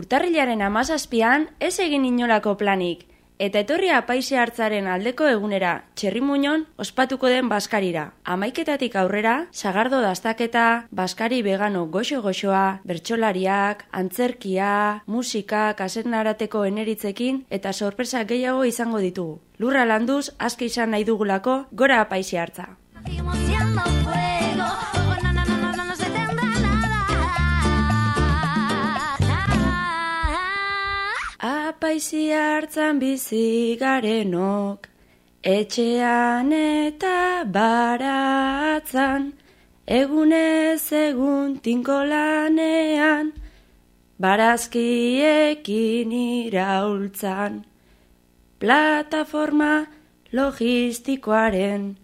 Urtarrilaren amazazpian ez egin inolako planik, eta etorria paise hartzaren aldeko egunera txerrimuñon ospatuko den baskarira. Amaiketatik aurrera, sagardo dastaketa, baskari vegano goxo-goxoa, bertsolariak, antzerkia, musika, kasetnarateko eneritzekin eta sorpresa gehiago izango ditugu. Lurra landuz, aski izan nahi dugulako, gora paise hartza. Apaisi hartzan bizi garenok, etxean eta baratzan, egunez egun tinkolanean, barazkiekin iraultzan. Plataforma logistikoaren,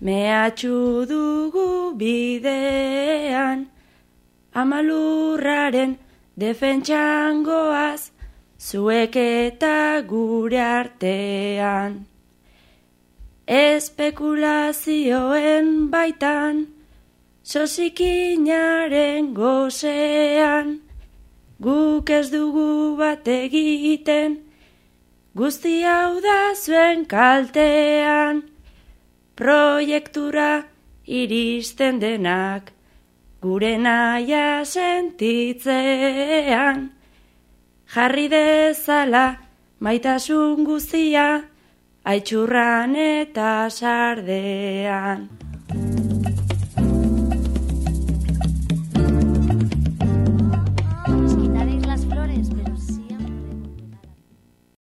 mehatxu dugu bidean, amalurraren defentsangoaz, zuek eta gure artean. Espekulazioen baitan, sosikinaren gozean, guk ez dugu bat egiten, guzti hau da zuen kaltean, proiektura iristen denak, gure naia sentitzean jarri dezala maitasun guztia, aitxurran eta sardean.